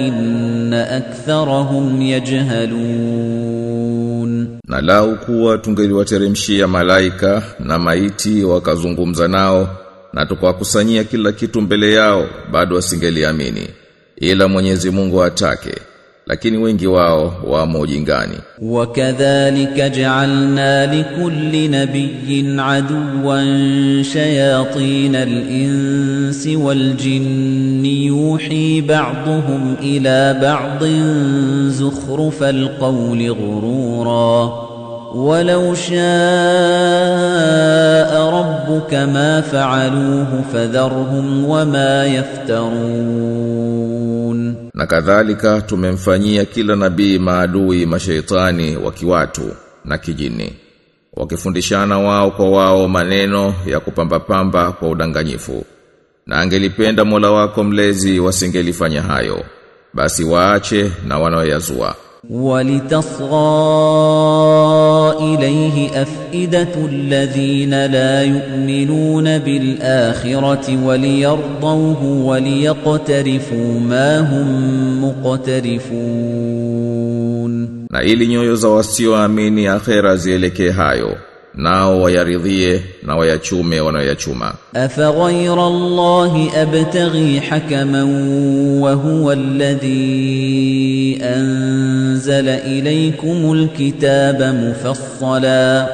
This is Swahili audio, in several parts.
walakin aktharahum yajhalun na lau kuwa tungeliwateremshia malaika na maiti wakazungumza nao na tukawakusanyia kila kitu mbele yao bado wasingeliamini. Ila Mwenyezi Mungu atake. lakini wengi wao wamo wa kadhalika ja'alna likulli nabiyyin aduwan shayatin al-insi wal jinni yuhi ba'dhum ila ba'din zukhrufal qawli ghurura ولو شاء ربك ما فعلوه فذرهم وما يفترون na kadhalika tumemfanyia kila nabii maadui mashaitani wa kiwatu na kijini wakifundishana wao kwa wao maneno ya kupamba-pamba kwa udanganyifu. Na angelipenda Mola wako mlezi wasingelifanya hayo basi waache na wanaoyazua ولتصغى إليه أفئدة الذين لا يؤمنون بالآخرة وليرضوه وليقترفوا ما هم مقترفون na ili nyoyo za wasioamini akhera zielekee hayo nao wayaridhie na wayachume wanayoyachuma أفغير الله أبتغي حكما وهو أنزل إليكم الكتاب مفصلا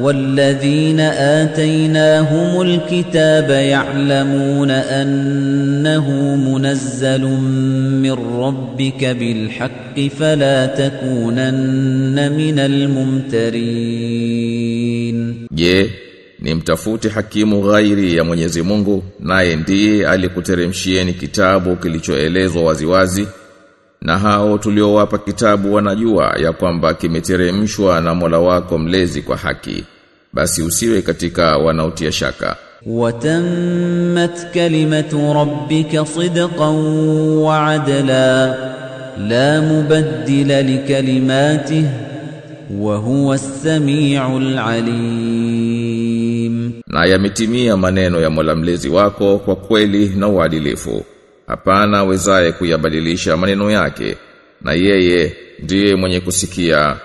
والذين آتيناهم الكتاب يعلمون أنه منزل من ربك بالحق فلا تكونن من الممترين Je, ni mtafute hakimu ghairi ya Mwenyezi Mungu naye ndiye alikuteremshieni kitabu kilichoelezwa waziwazi na hao tuliowapa kitabu wanajua ya kwamba kimeteremshwa na Mola wako mlezi kwa haki basi usiwe katika wanaotia shaka وتمت كلمة ربك صدقا وعدلا لا مبدل لكلماته وهو السميع العليم na yametimia maneno ya Mola mlezi wako kwa kweli na uadilifu hapana wezaye kuyabadilisha maneno yake na yeye ndiye mwenye kusikia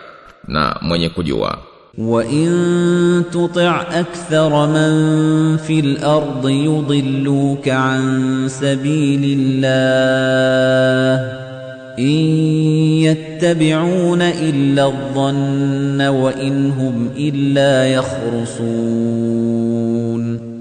na mwenye kujua وإن تطع أكثر من في الأرض يضلوك عن سبيل الله إن يتبعون إلا الظن وإن هم إلا يخرصون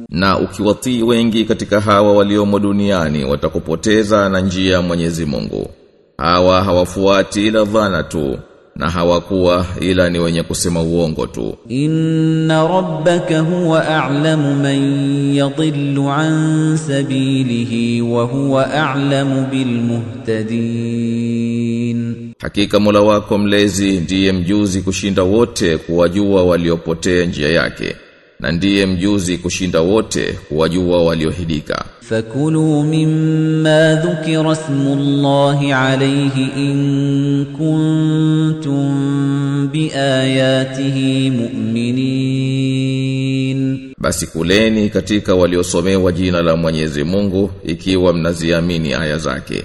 na ukiwatii wengi katika hawa waliomo duniani watakupoteza na njia Mwenyezi Mungu. Hawa hawafuati ila dhana tu na hawakuwa ila ni wenye kusema uongo tu. Inna rabbaka huwa a'lamu man yadhillu an sabilihi wa huwa a'lamu bil muhtadin. Hakika Mola wako mlezi ndiye mjuzi kushinda wote kuwajua waliopotea njia yake na ndiye mjuzi kushinda wote wajua waliohidika. Fakulu mimma dhukira ismullahi alayhi in kuntum biayatihi mu'minin. Basi kuleni katika waliosomewa jina la Mwenyezi Mungu ikiwa mnaziamini aya zake.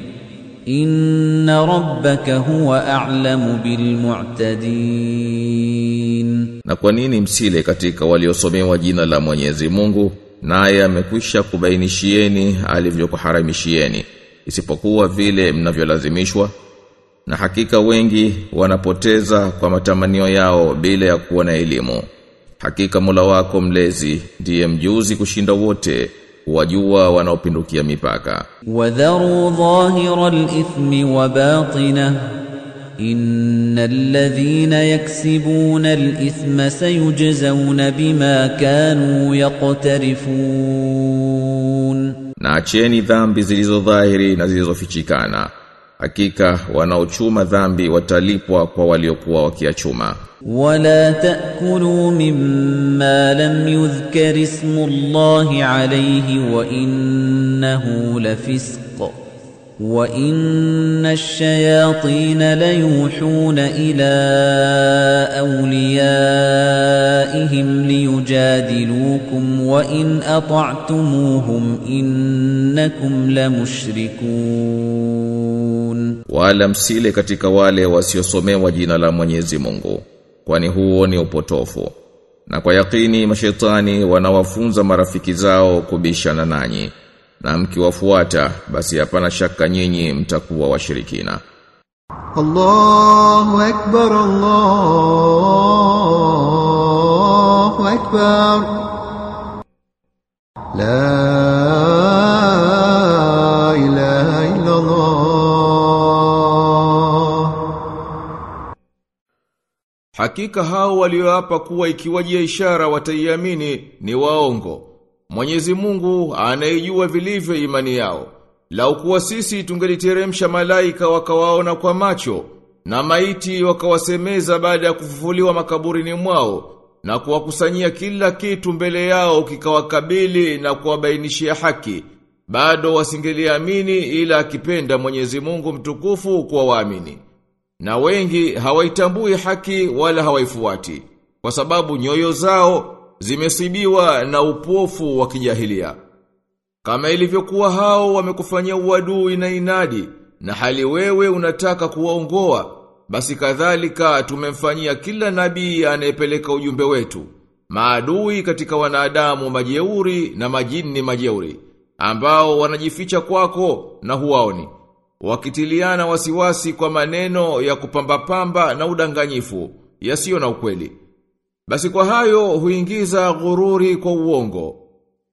إن ربك هو أعلم بالمعتدين na kwa nini msile katika waliosomewa jina la Mwenyezi Mungu naye amekwisha kubainishieni alivyokuharamishieni isipokuwa vile mnavyolazimishwa Na hakika wengi wanapoteza kwa matamanio yao bila ya kuwa na elimu. Hakika Mola wako mlezi ndiye mjuzi kushinda wote, wajua wanaopindukia mipaka. Wadharu dhahira alithmi wa batina. Inna alladhina yaksibuna alithma sayujzauna bima kanu yaqtarifun. Na acheni dhambi zilizo dhahiri na zilizofichikana. Hakika wanaochuma dhambi watalipwa kwa waliokuwa wakiachuma. ولا تأكلوا مما لم يذكر اسم الله عليه وإنه لفسق وإن الشياطين ليوحون إلى أوليائهم ليجادلوكم وإن أطعتموهم إنكم wala msile katika wale wasiosomewa jina la Mwenyezi Mungu kwani huo ni upotofu. Na kwa yakini mashaitani wanawafunza marafiki zao kubishana nanyi na mkiwafuata basi hapana shaka nyinyi mtakuwa washirikina. Allahu akbar Allahu akbar. La Hakika hao walioapa kuwa ikiwajia ishara wataiamini ni waongo. Mwenyezi Mungu anaijua vilivyo imani yao. Lau kuwa sisi tungeliteremsha malaika wakawaona kwa macho na maiti wakawasemeza baada ya kufufuliwa makaburini mwao na kuwakusanyia kila kitu mbele yao kikawakabili na kuwabainishia haki bado wasingeliamini ila akipenda Mwenyezi Mungu mtukufu kuwa waamini. Na wengi hawaitambui haki wala hawaifuati kwa sababu nyoyo zao zimesibiwa na upofu wa kijahilia. Kama ilivyokuwa hao wamekufanyia uadui na inadi na hali wewe unataka kuwaongoa basi kadhalika tumemfanyia kila nabii anayepeleka ujumbe wetu maadui katika wanadamu majeuri na majini majeuri ambao wanajificha kwako na huwaoni wakitiliana wasiwasi kwa maneno ya kupamba-pamba na udanganyifu yasiyo na ukweli basi kwa hayo huingiza ghururi kwa uongo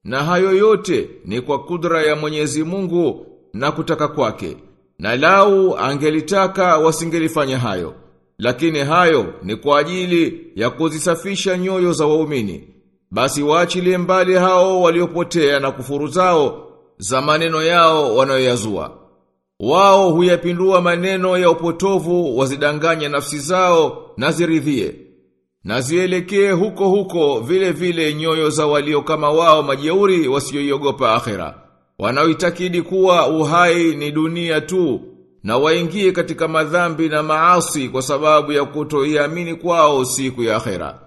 na hayo yote ni kwa kudra ya Mwenyezi Mungu na kutaka kwake. Na lau angelitaka wasingelifanya hayo. Lakini hayo ni kwa ajili ya kuzisafisha nyoyo za waumini. Basi waachilie mbali hao waliopotea na kufuru zao za maneno yao wanayoyazua. Wao huyapindua maneno ya upotovu wazidanganya nafsi zao na ziridhie. Na zielekee huko huko vile vile nyoyo za walio kama wao majeuri wasioiogopa akhera. Wanaoitakidi kuwa uhai ni dunia tu na waingie katika madhambi na maasi kwa sababu ya kutoiamini kwao siku ya akhera.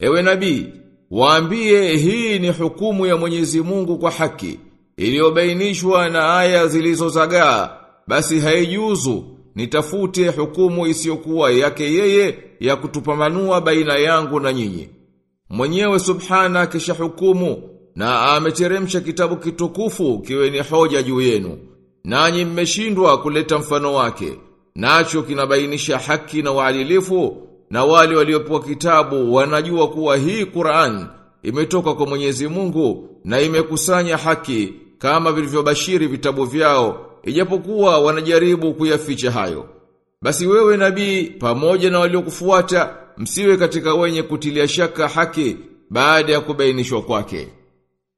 Ewe nabii, waambie hii ni hukumu ya Mwenyezi Mungu kwa haki, iliyobainishwa na aya zilizozagaa, basi haijuzu nitafute hukumu isiyokuwa yake yeye ya kutupamanua baina yangu na nyinyi. Mwenyewe subhana kisha hukumu na ameteremsha kitabu kitukufu kiwe ni hoja juu yenu. Nanyi mmeshindwa kuleta mfano wake. Nacho kinabainisha haki na uadilifu na wale waliopewa kitabu wanajua kuwa hii Qur'an imetoka kwa Mwenyezi Mungu na imekusanya haki kama vilivyobashiri vitabu vyao ijapokuwa wanajaribu kuyaficha hayo. Basi wewe nabii pamoja na waliokufuata msiwe katika wenye kutilia shaka haki baada ya kubainishwa kwake.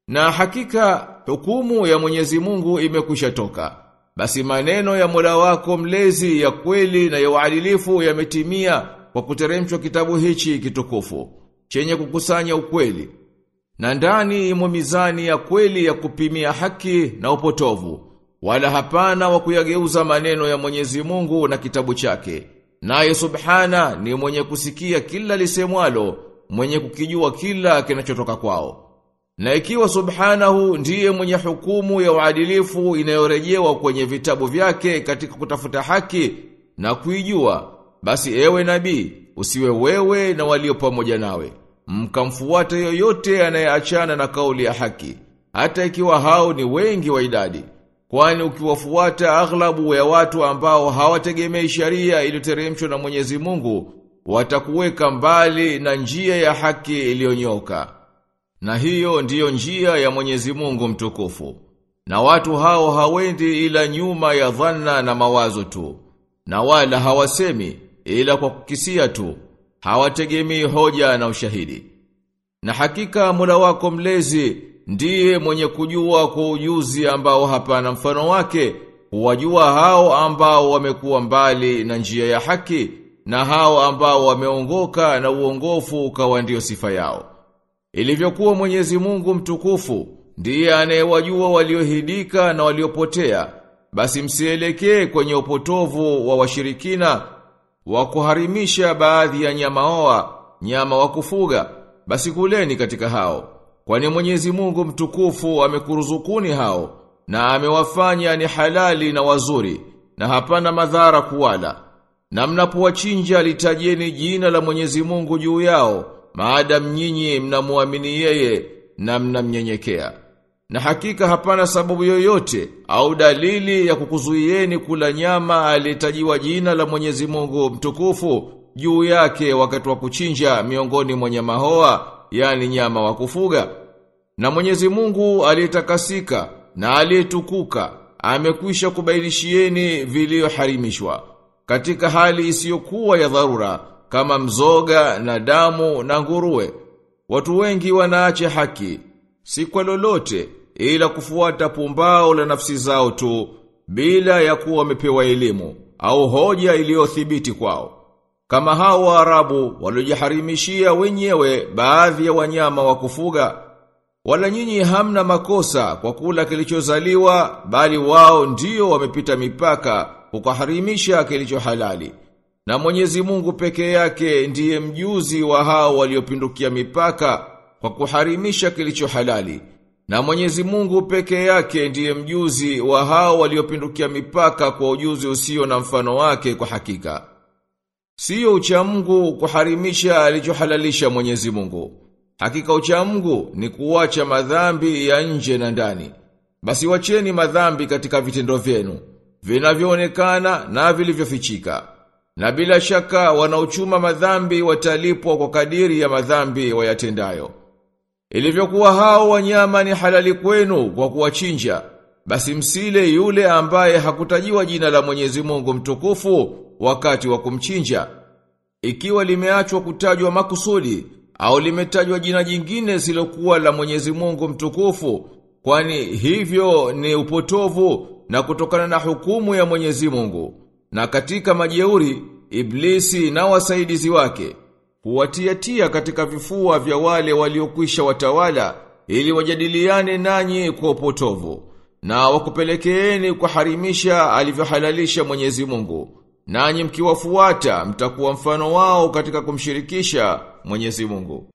Na hakika hukumu ya Mwenyezi Mungu imekwisha toka. Basi maneno ya Mola wako mlezi ya kweli na ya uadilifu yametimia kwa kuteremshwa kitabu hichi kitukufu chenye kukusanya ukweli. Na ndani imo mizani ya kweli ya kupimia haki na upotovu. Wala hapana wa kuyageuza maneno ya Mwenyezi Mungu na kitabu chake. Naye subhana ni mwenye kusikia kila lisemwalo, mwenye kukijua kila kinachotoka kwao. Na ikiwa subhanahu ndiye mwenye hukumu ya uadilifu inayorejewa kwenye vitabu vyake katika kutafuta haki na kuijua, basi ewe nabii, usiwe wewe na walio pamoja nawe. Mkamfuata yoyote anayeachana na kauli ya haki, hata ikiwa hao ni wengi wa idadi. Kwani ukiwafuata aghlabu ya watu ambao hawategemei sharia iliyoteremshwa na Mwenyezi Mungu, watakuweka mbali na njia ya haki iliyonyoka. Na hiyo ndiyo njia ya Mwenyezi Mungu mtukufu. Na watu hao hawendi ila nyuma ya dhanna na mawazo tu. Na wala hawasemi ila kwa kukisia tu. Hawategemei hoja na ushahidi. Na hakika Mola wako mlezi ndiye mwenye kujua kwa ujuzi ambao hapana mfano wake, wajua hao ambao wamekuwa mbali na njia ya haki na hao ambao wameongoka na uongofu ukawa ndio sifa yao. Ilivyokuwa Mwenyezi Mungu mtukufu ndiye anayewajua waliohidika na waliopotea, basi msielekee kwenye upotovu wa washirikina wa kuharimisha baadhi ya nyama oa, nyama wa kufuga, basi kuleni katika hao. Kwani Mwenyezi Mungu mtukufu amekuruzukuni hao na amewafanya ni halali na wazuri na hapana madhara kuwala. Na mnapowachinja litajeni jina la Mwenyezi Mungu juu yao, maadamu nyinyi mnamuamini yeye na mnamnyenyekea. Na hakika hapana sababu yoyote au dalili ya kukuzuieni kula nyama aliyetajiwa jina la Mwenyezi Mungu mtukufu juu yake wakati wa kuchinja miongoni mwa nyama hoa, yani nyama wa kufuga. Na Mwenyezi Mungu aliyetakasika na aliyetukuka amekwisha kubainishieni vilivyoharimishwa katika hali isiyokuwa ya dharura kama mzoga na damu na nguruwe. Watu wengi wanaache haki si kwa lolote ila kufuata pumbao la nafsi zao tu bila ya kuwa wamepewa elimu au hoja iliyothibiti kwao. Kama hao Waarabu waliojiharimishia wenyewe baadhi ya wanyama wa kufuga wala nyinyi hamna makosa kwa kula kilichozaliwa bali wao ndio wamepita mipaka kukaharimisha kilicho halali. Na Mwenyezi Mungu peke yake ndiye mjuzi wa hao waliopindukia mipaka kwa kuharimisha kilicho halali. Na Mwenyezi Mungu peke yake ndiye mjuzi wa hao waliopindukia mipaka kwa ujuzi usio na mfano wake kwa hakika. Sio uchamungu kuharimisha alichohalalisha Mwenyezi Mungu. Hakika uchamungu ni kuwacha madhambi ya nje na ndani. Basi wacheni madhambi katika vitendo vyenu, vinavyoonekana na vilivyofichika. Na bila shaka wanaochuma madhambi watalipwa kwa kadiri ya madhambi wayatendayo. Ilivyokuwa hao wanyama ni halali kwenu kwa kuwachinja, basi msile yule ambaye hakutajiwa jina la Mwenyezi Mungu mtukufu wakati wa kumchinja. Ikiwa limeachwa kutajwa makusudi au limetajwa jina jingine silokuwa la Mwenyezi Mungu mtukufu, kwani hivyo ni upotovu na kutokana na hukumu ya Mwenyezi Mungu. Na katika majeuri, Iblisi na wasaidizi wake, huwatiatia katika vifua vya wale waliokwisha watawala, ili wajadiliane nanyi kwa upotovu, na wakupelekeeni kuharimisha alivyohalalisha Mwenyezi Mungu. Nanyi mkiwafuata mtakuwa mfano wao katika kumshirikisha Mwenyezi Mungu.